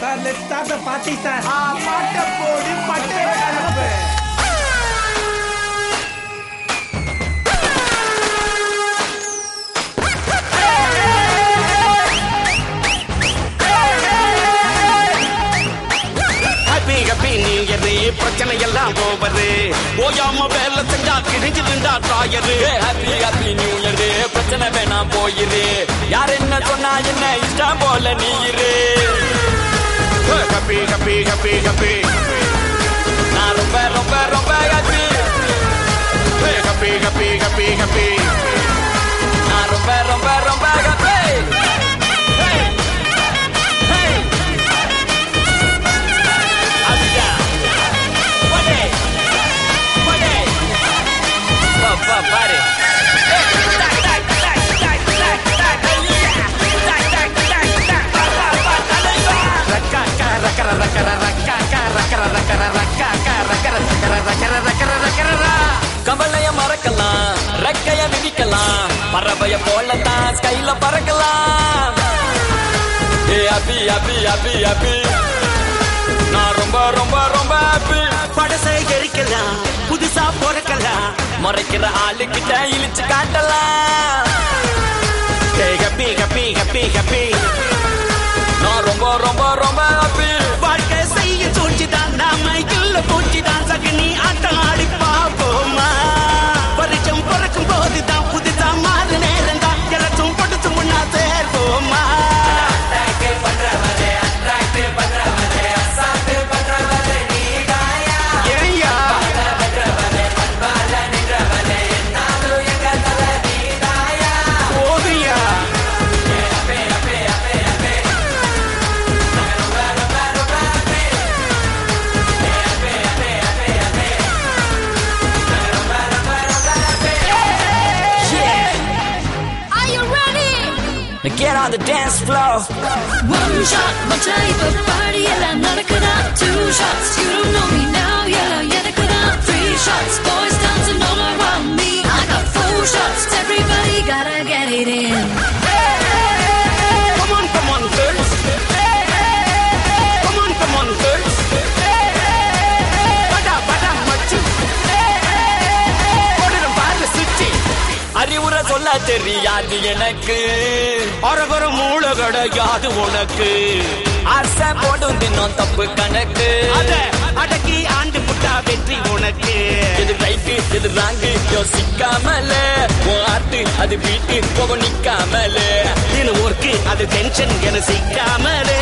Sir let's start the party sir. ஆ, பாட்டை போடு பட்டை நீங்கரு பிரச்சனை எல்லாம் ஓவரு ஓயாம வேலை செஞ்சா கிழிஞ்சிருந்தா drawer happy happy new year பிரச்சனை வேணாம் போயிரு. யார் என்ன சொன்னா என்ன இஷ்டம் போல நீ இரு ஹாப்பி ஹாப்பி ஹாப்பி ஹாப்பி நான் ரொம்ப ரொம்ப ரொம்ப happy happy happy happy happy நான் ரொம்ப ரொம்ப ரொம்ப ஹாப்பி பாரு கவலைய ரெக்கைய மிதிக்கலாம் பறவைய போலத்தான் ஸ்கைல பறக்கலாம். ஏ அபி அபி அபி அபி. நான் ரொம்ப ரொம்ப ரொம்ப ஹாப்பி படசை எரிக்கலாம் புதுசா பிறக்கலாம் மறைக்கிற ஆளுகிட்ட இழிச்சு காட்டலாம். Happy happy happy happy. நான் ரொம்ப ரொம்ப ரொம்ப ஹாப்பி வாழ்க்கை செய்ய சூழ்ச்சிதான் நாம இல்ல பூச்சிதான் சகனி ஆட்டம் ஆடி Now get on the dance floor. One shot, my type of party, and I'm not a cadet. Two shots, you சொல்ல தெரியாது எனக்கு. அரகர மூளை கிடையாது உனக்கு. ஆசை போடும் தினம் தப்பு கணக்கு. அடக்கி ஆண்டு புட்டா வெற்றி உனக்கு. எது ரைட்டு எது ராங்கு யோசிக்காமல. உன் ஆட்டு அது வீட்டு போக நிக்காமல. இது ஒர்க்கு அது டென்ஷன் என சிக்காமலே.